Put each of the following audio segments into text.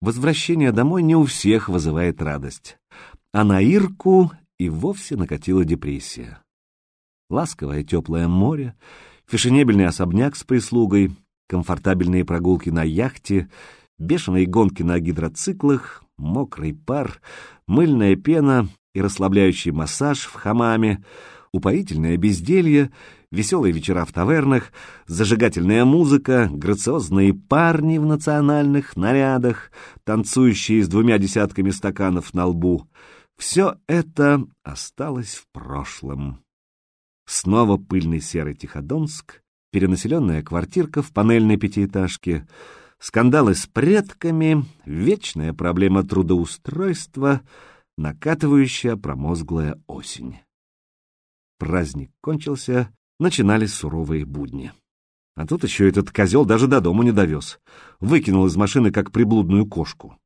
Возвращение домой не у всех вызывает радость, а на Ирку и вовсе накатила депрессия. Ласковое теплое море, фешенебельный особняк с прислугой, комфортабельные прогулки на яхте, бешеные гонки на гидроциклах, мокрый пар, мыльная пена и расслабляющий массаж в хамаме, упоительное безделье, веселые вечера в тавернах, зажигательная музыка, грациозные парни в национальных нарядах, танцующие с двумя десятками стаканов на лбу — все это осталось в прошлом. Снова пыльный серый Тиходонск, перенаселенная квартирка в панельной пятиэтажке, скандалы с предками, вечная проблема трудоустройства, накатывающая промозглая осень. Праздник кончился, начинались суровые будни. А тут еще этот козел даже до дому не довез. Выкинул из машины, как приблудную кошку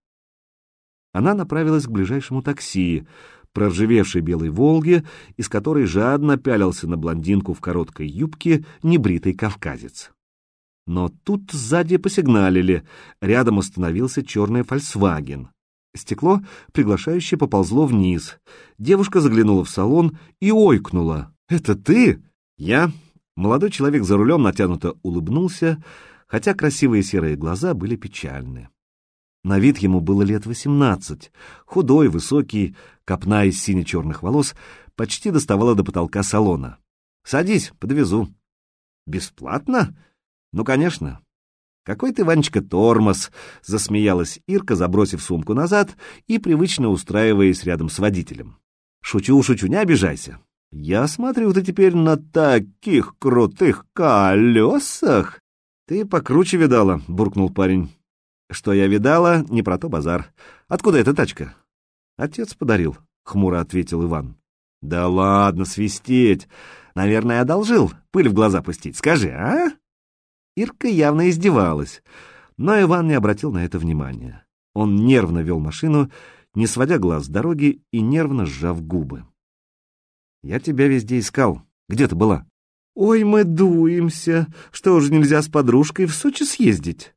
она направилась к ближайшему такси, проржевевшей белой «Волге», из которой жадно пялился на блондинку в короткой юбке небритый кавказец. Но тут сзади посигналили, рядом остановился черный «Фольксваген». Стекло приглашающе поползло вниз. Девушка заглянула в салон и ойкнула. «Это ты?» «Я?» Молодой человек за рулем натянуто улыбнулся, хотя красивые серые глаза были печальны. На вид ему было лет восемнадцать. Худой, высокий, копна из сине-черных волос почти доставала до потолка салона. «Садись, подвезу». «Бесплатно?» «Ну, конечно». «Какой ты, Ванечка, тормоз!» — засмеялась Ирка, забросив сумку назад и привычно устраиваясь рядом с водителем. «Шучу, шучу, не обижайся. Я смотрю, ты теперь на таких крутых колесах!» «Ты покруче видала», — буркнул парень. Что я видала, не про то базар. Откуда эта тачка? Отец подарил, хмуро ответил Иван. Да ладно, свистеть. Наверное, одолжил. Пыль в глаза пустить. Скажи, а? Ирка явно издевалась, но Иван не обратил на это внимания. Он нервно вел машину, не сводя глаз с дороги и нервно сжав губы. «Я тебя везде искал. Где ты была?» «Ой, мы дуемся. Что же, нельзя с подружкой в Сочи съездить?»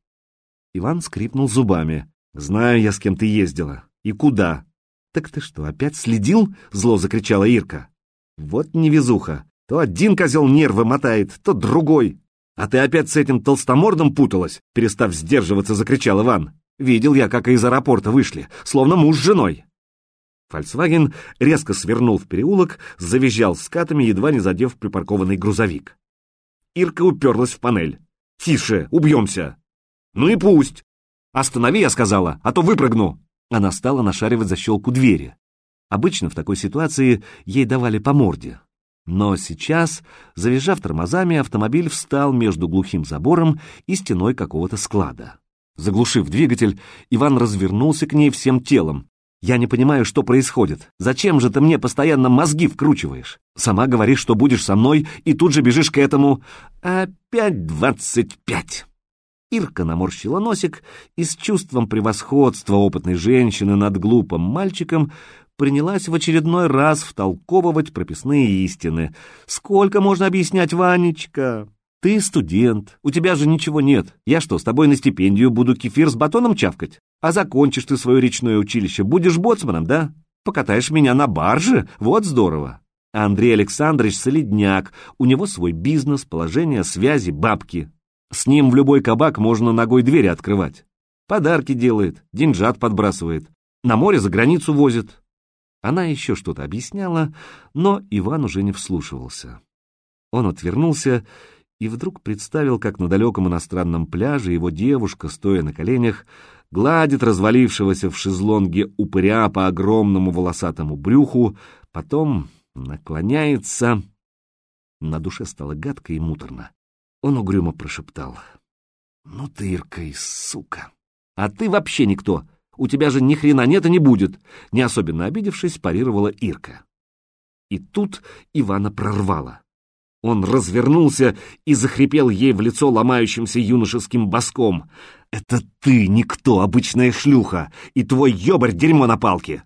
Иван скрипнул зубами. «Знаю я, с кем ты ездила. И куда?» «Так ты что, опять следил?» — зло закричала Ирка. «Вот невезуха. То один козел нервы мотает, то другой. А ты опять с этим толстомордом путалась?» Перестав сдерживаться, закричал Иван. «Видел я, как из аэропорта вышли, словно муж с женой». Фольксваген резко свернул в переулок, завизжал скатами, едва не задев припаркованный грузовик. Ирка уперлась в панель. «Тише, убьемся!» «Ну и пусть!» «Останови, я сказала, а то выпрыгну!» Она стала нашаривать защелку двери. Обычно в такой ситуации ей давали по морде. Но сейчас, завизжав тормозами, автомобиль встал между глухим забором и стеной какого-то склада. Заглушив двигатель, Иван развернулся к ней всем телом. «Я не понимаю, что происходит. Зачем же ты мне постоянно мозги вкручиваешь? Сама говоришь, что будешь со мной, и тут же бежишь к этому... Опять двадцать пять!» Ирка наморщила носик и с чувством превосходства опытной женщины над глупым мальчиком принялась в очередной раз втолковывать прописные истины. «Сколько можно объяснять, Ванечка? Ты студент, у тебя же ничего нет. Я что, с тобой на стипендию буду кефир с батоном чавкать? А закончишь ты свое речное училище, будешь боцманом, да? Покатаешь меня на барже? Вот здорово!» Андрей Александрович солидняк, у него свой бизнес, положение, связи, бабки. С ним в любой кабак можно ногой двери открывать. Подарки делает, деньжат подбрасывает, на море за границу возит. Она еще что-то объясняла, но Иван уже не вслушивался. Он отвернулся и вдруг представил, как на далеком иностранном пляже его девушка, стоя на коленях, гладит развалившегося в шезлонге упыря по огромному волосатому брюху, потом наклоняется... На душе стало гадко и муторно. Он угрюмо прошептал. «Ну ты, Ирка, и сука! А ты вообще никто! У тебя же ни хрена нет и не будет!» Не особенно обидевшись, парировала Ирка. И тут Ивана прорвало. Он развернулся и захрипел ей в лицо ломающимся юношеским боском. «Это ты, никто, обычная шлюха, и твой ёбарь дерьмо на палке!»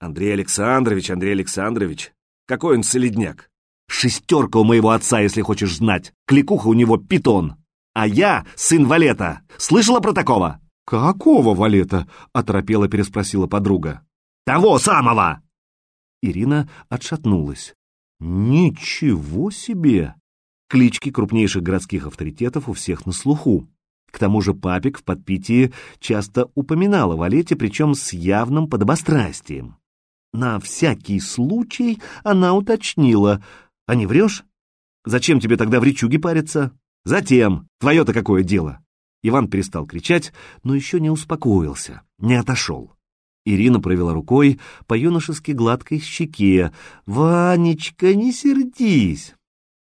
«Андрей Александрович, Андрей Александрович, какой он солидняк! Шестерка у моего отца, если хочешь знать. Кликуха у него питон. А я сын Валета. Слышала про такого? «Какого валета?» — оторопела переспросила подруга. «Того самого!» Ирина отшатнулась. «Ничего себе!» Клички крупнейших городских авторитетов у всех на слуху. К тому же папик в подпитии часто упоминал о валете, причем с явным подобострастием. На всякий случай она уточнила. «А не врешь? Зачем тебе тогда в речуге париться?» «Затем. Твое-то какое дело?» Иван перестал кричать, но еще не успокоился, не отошел. Ирина провела рукой по юношески гладкой щеке. «Ванечка, не сердись!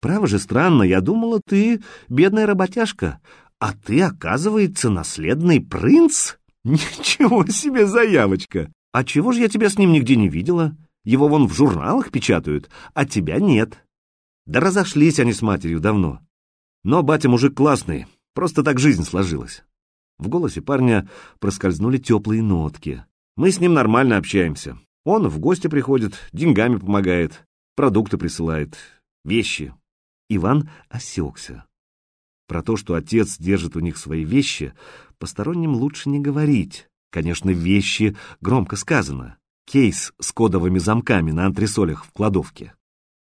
Право же странно, я думала, ты бедная работяжка, а ты, оказывается, наследный принц? Ничего себе заявочка! А чего же я тебя с ним нигде не видела? Его вон в журналах печатают, а тебя нет. Да разошлись они с матерью давно. Но батя мужик классный, Просто так жизнь сложилась. В голосе парня проскользнули теплые нотки. Мы с ним нормально общаемся. Он в гости приходит, деньгами помогает, продукты присылает, вещи. Иван осекся. Про то, что отец держит у них свои вещи, посторонним лучше не говорить. Конечно, вещи громко сказано. Кейс с кодовыми замками на антресолях в кладовке.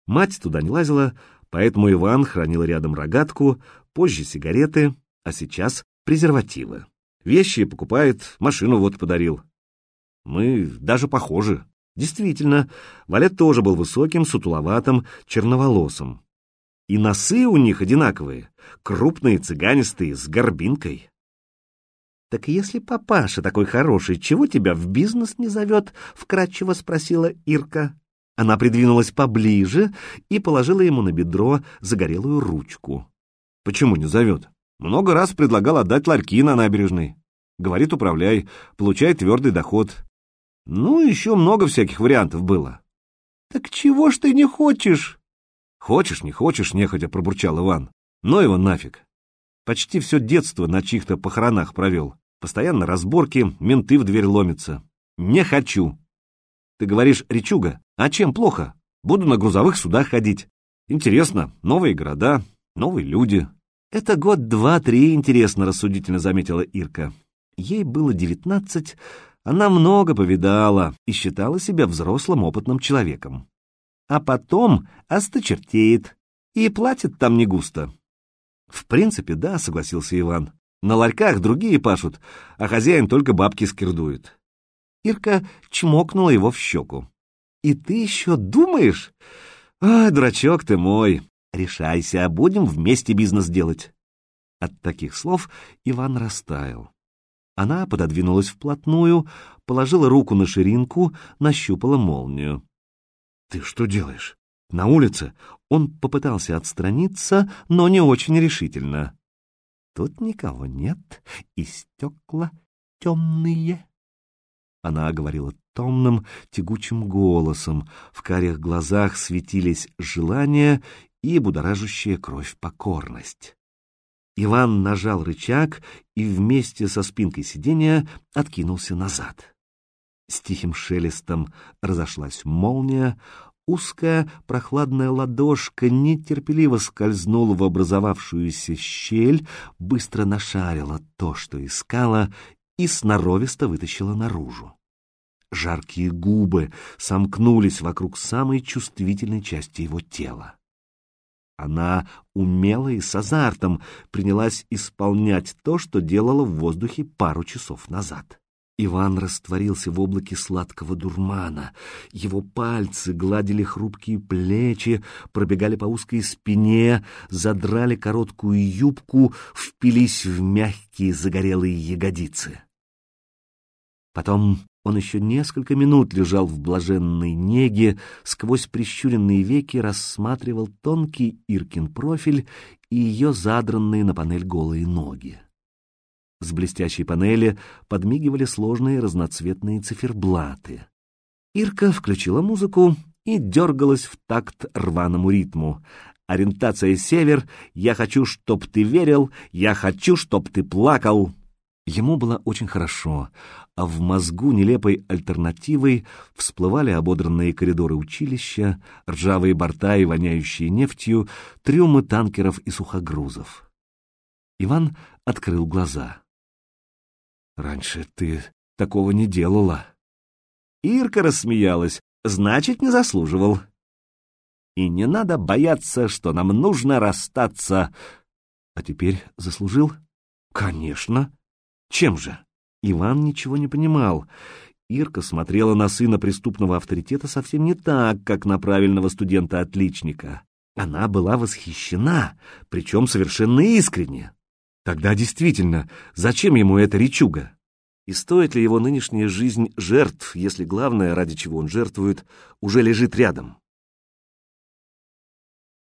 Мать туда не лазила, поэтому Иван хранил рядом рогатку, позже сигареты, а сейчас презервативы. Вещи покупает, машину вот подарил. Мы даже похожи. Действительно, Валет тоже был высоким, сутуловатым, черноволосым. И носы у них одинаковые, крупные, цыганистые, с горбинкой. «Так если папаша такой хороший, чего тебя в бизнес не зовет?» — вкратчиво спросила Ирка. Она придвинулась поближе и положила ему на бедро загорелую ручку. Почему не зовет? Много раз предлагал отдать ларьки на набережной. Говорит, управляй, получай твердый доход. Ну, еще много всяких вариантов было. Так чего ж ты не хочешь? Хочешь, не хочешь, нехотя пробурчал Иван. Но его нафиг. Почти все детство на чьих-то похоронах провел. Постоянно разборки, менты в дверь ломятся. Не хочу. Ты говоришь, речуга, а чем плохо? Буду на грузовых судах ходить. Интересно, новые города, новые люди. Это год два-три, интересно, рассудительно заметила Ирка. Ей было девятнадцать, она много повидала и считала себя взрослым опытным человеком. А потом осточертеет, и платит там не густо. В принципе, да, согласился Иван. На ларьках другие пашут, а хозяин только бабки скирдует. Ирка чмокнула его в щеку. «И ты еще думаешь? А, дурачок ты мой! Решайся, будем вместе бизнес делать. От таких слов Иван растаял. Она пододвинулась вплотную, положила руку на ширинку, нащупала молнию. «Ты что делаешь? На улице?» Он попытался отстраниться, но не очень решительно. «Тут никого нет, и стекла темные». Она говорила томным, тягучим голосом, в карих глазах светились желание и будоражащая кровь покорность. Иван нажал рычаг и вместе со спинкой сиденья откинулся назад. С тихим шелестом разошлась молния, узкая прохладная ладошка нетерпеливо скользнула в образовавшуюся щель, быстро нашарила то, что искала, и сноровисто вытащила наружу. Жаркие губы сомкнулись вокруг самой чувствительной части его тела. Она умело и с азартом принялась исполнять то, что делала в воздухе пару часов назад. Иван растворился в облаке сладкого дурмана. Его пальцы гладили хрупкие плечи, пробегали по узкой спине, задрали короткую юбку, впились в мягкие загорелые ягодицы. Потом он еще несколько минут лежал в блаженной неге, сквозь прищуренные веки рассматривал тонкий Иркин профиль и ее задранные на панель голые ноги. С блестящей панели подмигивали сложные разноцветные циферблаты. Ирка включила музыку и дергалась в такт рваному ритму. Ориентация «Север», «Я хочу, чтоб ты верил», «Я хочу, чтоб ты плакал». Ему было очень хорошо, а в мозгу нелепой альтернативой всплывали ободранные коридоры училища, ржавые борта и воняющие нефтью, трюмы танкеров и сухогрузов. Иван открыл глаза. Раньше ты такого не делала. Ирка рассмеялась. Значит, не заслуживал. И не надо бояться, что нам нужно расстаться. А теперь заслужил? Конечно. Чем же? Иван ничего не понимал. Ирка смотрела на сына преступного авторитета совсем не так, как на правильного студента-отличника. Она была восхищена, причем совершенно искренне. Тогда действительно, зачем ему эта речуга? И стоит ли его нынешняя жизнь жертв, если главное, ради чего он жертвует, уже лежит рядом?